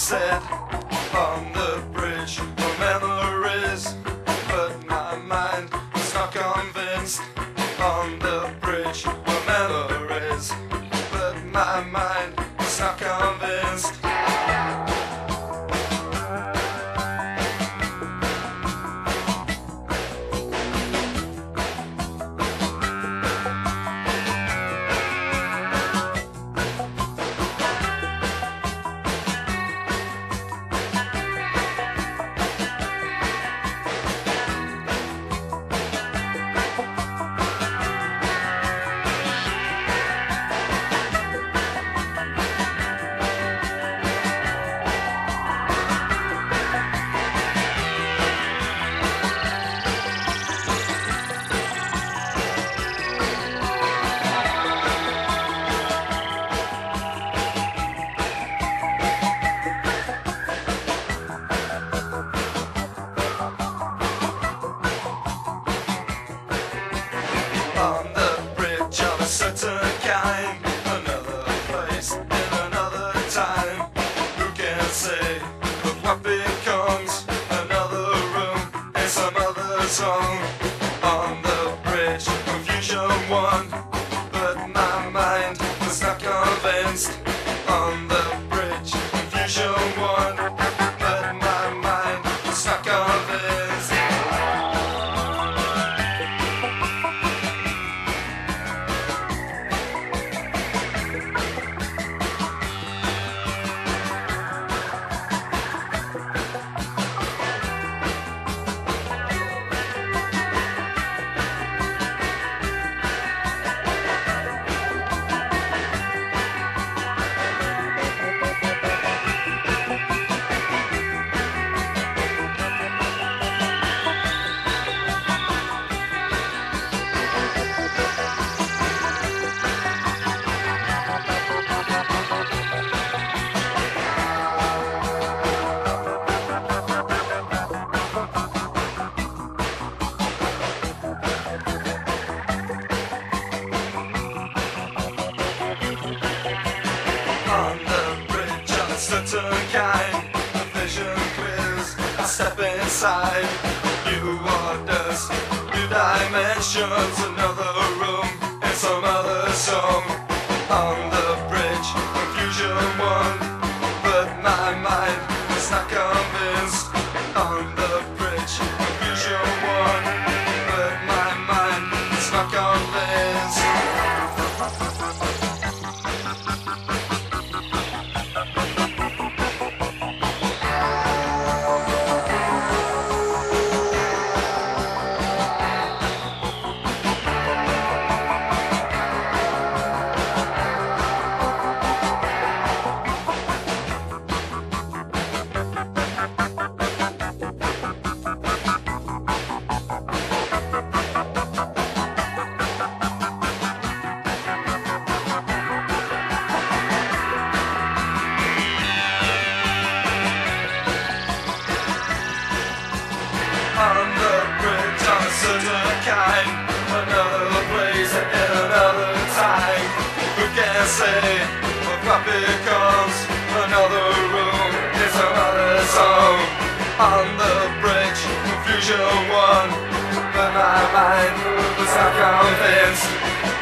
said on the on the kind. The vision clears. I step inside. New orders, new dimensions, another room and some other song. On the bridge, confusion won, but my mind is not convinced. On the bridge, confusion won, but my mind is not convinced. What becomes another room is another song? On the bridge, confusion won, but my mind was not convinced.